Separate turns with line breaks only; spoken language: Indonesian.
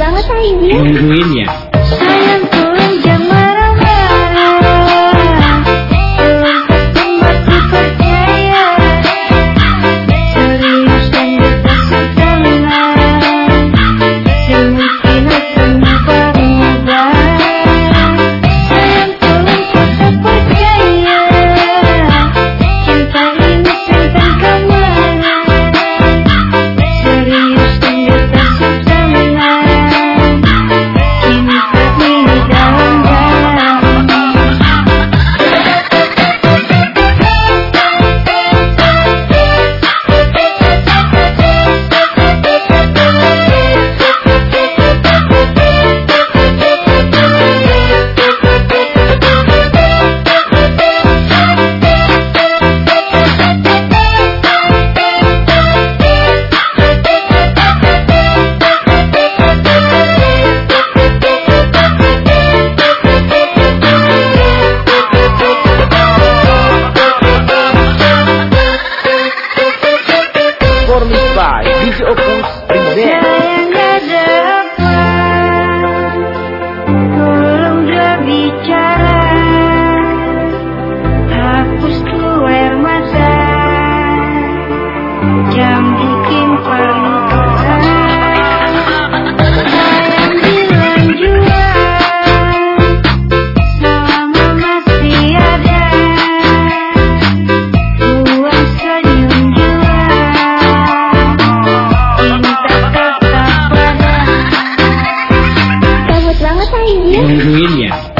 banget Aidi.
Nungguin ya.
Sayangku
by DJ Opus Present línea